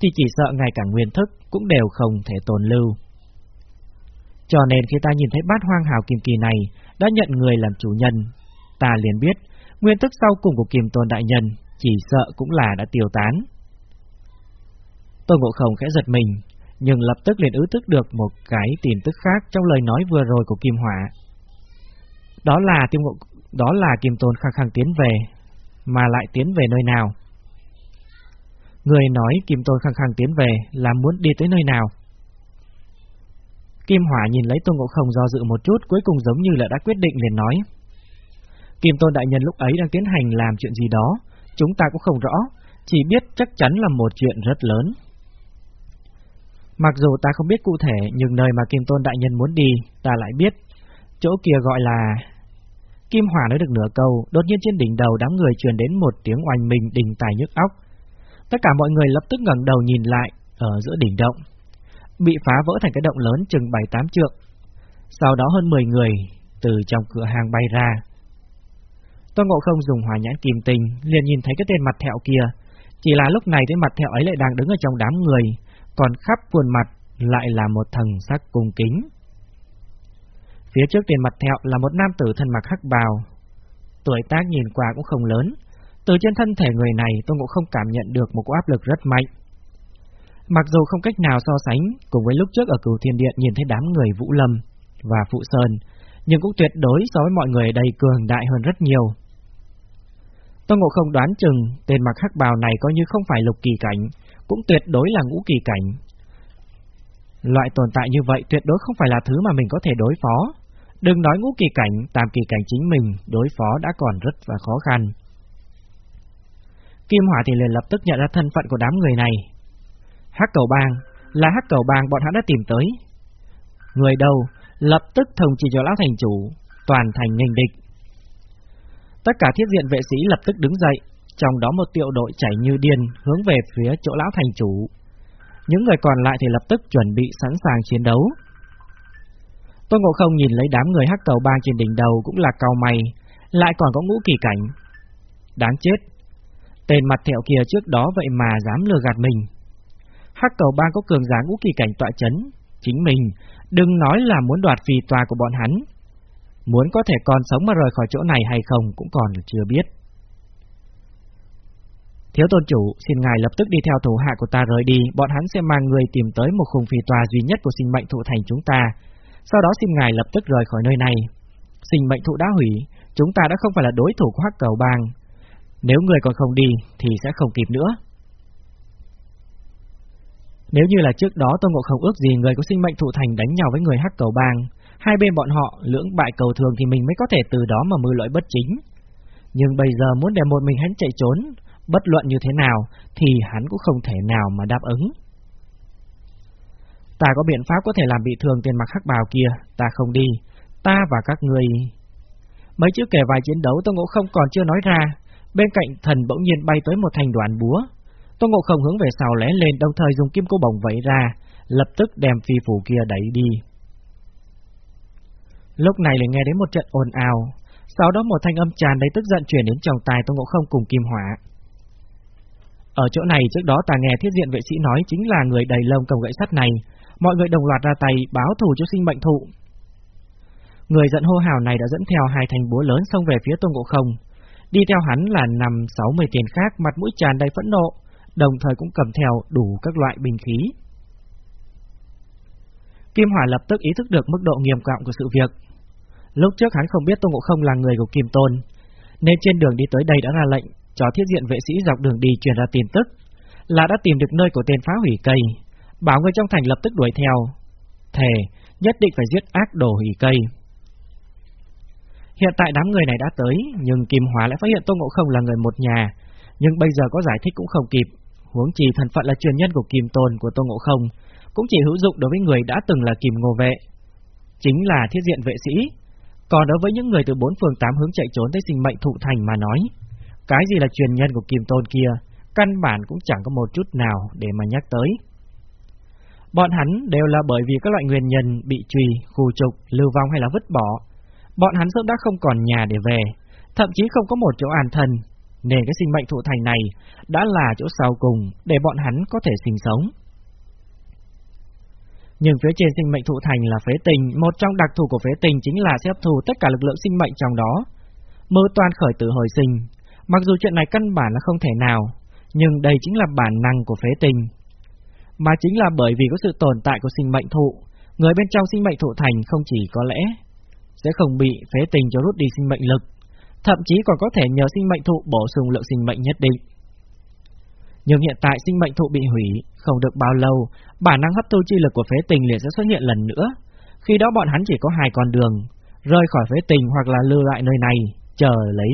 thì chỉ sợ ngay cả nguyên thức cũng đều không thể tồn lưu. Cho nên khi ta nhìn thấy bát hoang hào kim kỳ này đã nhận người làm chủ nhân, ta liền biết nguyên thức sau cùng của kim tôn đại nhân chỉ sợ cũng là đã tiêu tán. Tôn Ngộ Không khẽ giật mình, nhưng lập tức liền ứ thức được một cái tin tức khác trong lời nói vừa rồi của Kim Hỏa. Đó là Kim Ngộ, đó là Kim Tôn khăng khăng tiến về, mà lại tiến về nơi nào? Người nói Kim Tôn khăng khăng tiến về là muốn đi tới nơi nào? Kim Hỏa nhìn lấy Tôn Ngộ Không do dự một chút, cuối cùng giống như là đã quyết định liền nói. Kim Tôn Đại Nhân lúc ấy đang tiến hành làm chuyện gì đó, chúng ta cũng không rõ, chỉ biết chắc chắn là một chuyện rất lớn. Mặc dù ta không biết cụ thể, nhưng nơi mà Kim Tôn Đại Nhân muốn đi, ta lại biết. Chỗ kia gọi là... Kim Hỏa nói được nửa câu, đột nhiên trên đỉnh đầu đám người truyền đến một tiếng oanh minh đình tài nhức óc. Tất cả mọi người lập tức ngẩng đầu nhìn lại, ở giữa đỉnh động. Bị phá vỡ thành cái động lớn chừng 7-8 trượng. Sau đó hơn 10 người từ trong cửa hàng bay ra. Tôn Ngộ Không dùng hỏa nhãn kim tình liền nhìn thấy cái tên mặt thẹo kia. Chỉ là lúc này tên mặt thẹo ấy lại đang đứng ở trong đám người, còn khắp khuôn mặt lại là một thần sắc cung kính. Phía trước tiền mặt thẹo là một nam tử thân mặc hắc bào. Tuổi tác nhìn qua cũng không lớn. Từ trên thân thể người này tôi cũng không cảm nhận được một áp lực rất mạnh. Mặc dù không cách nào so sánh cùng với lúc trước ở cửu thiên điện nhìn thấy đám người Vũ Lâm và Phụ Sơn, nhưng cũng tuyệt đối so với mọi người đầy cường đại hơn rất nhiều. Tôn Ngộ không đoán chừng tên mặc hắc bào này coi như không phải lục kỳ cảnh, cũng tuyệt đối là ngũ kỳ cảnh. Loại tồn tại như vậy tuyệt đối không phải là thứ mà mình có thể đối phó. Đừng nói ngũ kỳ cảnh, tam kỳ cảnh chính mình đối phó đã còn rất và khó khăn. Kim Hỏa thì liền lập tức nhận ra thân phận của đám người này. Hắc cầu bang, là hắc cầu bang bọn hắn đã tìm tới. Người đâu, lập tức thông chỉ cho lão thành chủ, toàn thành nghênh địch. Tất cả thiết diện vệ sĩ lập tức đứng dậy, trong đó một tiểu đội chảy như điên hướng về phía chỗ lão thành chủ. Những người còn lại thì lập tức chuẩn bị sẵn sàng chiến đấu. Tôn Ngộ Không nhìn lấy đám người hắc cầu bang trên đỉnh đầu cũng là cao mày, lại còn có ngũ kỳ cảnh. Đáng chết, tên mặt thẹo kia trước đó vậy mà dám lừa gạt mình. Hắc cầu bang có cường giá ngũ kỳ cảnh tọa chấn, chính mình, đừng nói là muốn đoạt phi tòa của bọn hắn. Muốn có thể còn sống mà rời khỏi chỗ này hay không cũng còn chưa biết. Thiếu tôn chủ, xin ngài lập tức đi theo thủ hạ của ta rời đi, bọn hắn sẽ mang người tìm tới một khung phi tòa duy nhất của sinh mệnh thụ thành chúng ta. Sau đó xin ngài lập tức rời khỏi nơi này. Sinh mệnh thụ đã hủy, chúng ta đã không phải là đối thủ của hắc cầu bang. Nếu người còn không đi, thì sẽ không kịp nữa. Nếu như là trước đó tôi Ngộ không ước gì người có sinh mệnh thụ thành đánh nhau với người hắc cầu bang, hai bên bọn họ lưỡng bại cầu thường thì mình mới có thể từ đó mà mưu lợi bất chính. Nhưng bây giờ muốn để một mình hắn chạy trốn, bất luận như thế nào thì hắn cũng không thể nào mà đáp ứng. Ta có biện pháp có thể làm bị thương tên mặc hắc bào kia, ta không đi, ta và các người... Mấy chữ kể vài chiến đấu Tô Ngộ Không còn chưa nói ra, bên cạnh thần bỗng nhiên bay tới một thành đoàn búa. Tô Ngộ Không hướng về sau lé lên đồng thời dùng kim cô bồng vẫy ra, lập tức đem phi phủ kia đẩy đi. Lúc này lại nghe đến một trận ồn ào, sau đó một thanh âm tràn đầy tức giận truyền đến trong tai Tô Ngộ Không cùng Kim Hỏa. Ở chỗ này trước đó ta nghe thiết diện vệ sĩ nói chính là người đầy lông cầm gậy sắt này, mọi người đồng loạt ra tay báo thù cho sinh mệnh thụ. Người giận hô hào này đã dẫn theo hai thành búa lớn xông về phía Tôn Ngộ Không. Đi theo hắn là nằm sáu mươi tiền khác mặt mũi tràn đầy phẫn nộ, đồng thời cũng cầm theo đủ các loại bình khí. Kim Hỏa lập tức ý thức được mức độ nghiêm trọng của sự việc. Lúc trước hắn không biết Tôn Ngộ Không là người của Kim Tôn, nên trên đường đi tới đây đã ra lệnh cho thiết diện vệ sĩ dọc đường đi truyền ra tin tức, là đã tìm được nơi của tên phá hủy cây, bảo người trong thành lập tức đuổi theo, thề nhất định phải giết ác đồ hủy cây. Hiện tại đám người này đã tới, nhưng Kim Hóa lại phát hiện Tô Ngộ Không là người một nhà, nhưng bây giờ có giải thích cũng không kịp, huống chi thần phận là truyền nhân của Kim Tôn của Tô Ngộ Không, cũng chỉ hữu dụng đối với người đã từng là Kim Ngô Vệ, chính là thiết diện vệ sĩ. Còn đối với những người từ bốn phường tám hướng chạy trốn tới sinh mệnh thụ thành mà nói, cái gì là truyền nhân của Kim Tôn kia, căn bản cũng chẳng có một chút nào để mà nhắc tới. Bọn hắn đều là bởi vì các loại nguyên nhân bị truy, khu trục, lưu vong hay là vứt bỏ. Bọn hắn sớm đã không còn nhà để về, thậm chí không có một chỗ an thân, nên cái sinh mệnh thụ thành này đã là chỗ sau cùng để bọn hắn có thể sinh sống. Nhưng phía trên sinh mệnh thụ thành là phế tình, một trong đặc thù của phế tình chính là sẽ hấp thù tất cả lực lượng sinh mệnh trong đó. Mơ toàn khởi tử hồi sinh, mặc dù chuyện này căn bản là không thể nào, nhưng đây chính là bản năng của phế tình. Mà chính là bởi vì có sự tồn tại của sinh mệnh thụ, người bên trong sinh mệnh thụ thành không chỉ có lẽ sẽ không bị phế tình cho rút đi sinh mệnh lực, thậm chí còn có thể nhờ sinh mệnh thụ bổ sung lượng sinh mệnh nhất định. Nhưng hiện tại sinh mệnh thụ bị hủy, không được bao lâu, bản năng hấp thu chi lực của phế tình liền sẽ xuất hiện lần nữa. Khi đó bọn hắn chỉ có hai con đường, rơi khỏi phế tình hoặc là lưu lại nơi này, chờ lấy.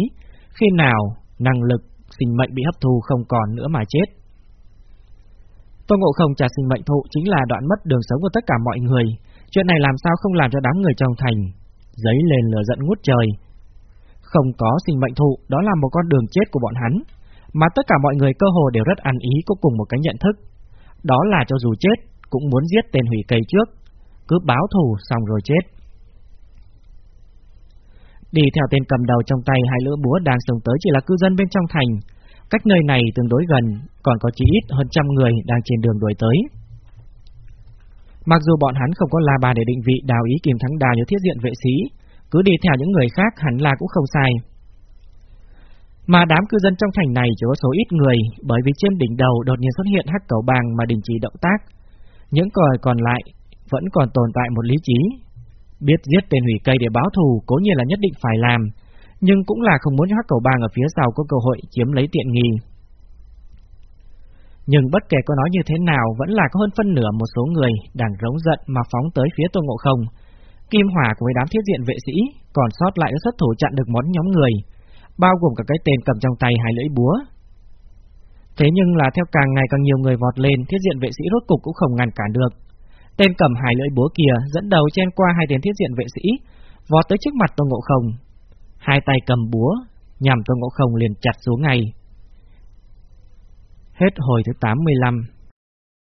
Khi nào năng lực sinh mệnh bị hấp thu không còn nữa mà chết. Tôn Ngộ Không trả sinh mệnh thụ chính là đoạn mất đường sống của tất cả mọi người. Chuyện này làm sao không làm cho đám người trong thành giấy lên lửa giận ngút trời. Không có sinh mệnh thụ, đó là một con đường chết của bọn hắn, mà tất cả mọi người cơ hồ đều rất ăn ý có cùng một cái nhận thức. Đó là cho dù chết, cũng muốn giết tên hủy cây trước, cứ báo thù xong rồi chết. Đi theo tên cầm đầu trong tay hai lưỡi búa đang sống tới chỉ là cư dân bên trong thành, cách nơi này tương đối gần, còn có chỉ ít hơn trăm người đang trên đường đuổi tới. Mặc dù bọn hắn không có la bàn để định vị đào ý kìm thắng đào như thiết diện vệ sĩ, cứ đi theo những người khác hẳn là cũng không sai. Mà đám cư dân trong thành này chỉ có số ít người, bởi vì trên đỉnh đầu đột nhiên xuất hiện hắc cầu bàng mà đình chỉ động tác. Những còi còn lại vẫn còn tồn tại một lý trí. Biết giết tên hủy cây để báo thù cố nhiên là nhất định phải làm, nhưng cũng là không muốn hắc cầu bang ở phía sau có cơ hội chiếm lấy tiện nghi. Nhưng bất kể có nói như thế nào vẫn là có hơn phân nửa một số người đang rống giận mà phóng tới phía Tôn Ngộ Không. Kim Hỏa của đám thiết diện vệ sĩ còn sót lại đã xuất thủ chặn được món nhóm người, bao gồm cả cái tên cầm trong tay hai lưỡi búa. Thế nhưng là theo càng ngày càng nhiều người vọt lên, thiết diện vệ sĩ rốt cục cũng không ngăn cản được. Tên cầm hai lưỡi búa kia dẫn đầu chen qua hai tên thiết diện vệ sĩ, vọt tới trước mặt Tôn Ngộ Không. Hai tay cầm búa, nhằm Tôn Ngộ Không liền chặt xuống ngay. Hết hồi thứ 85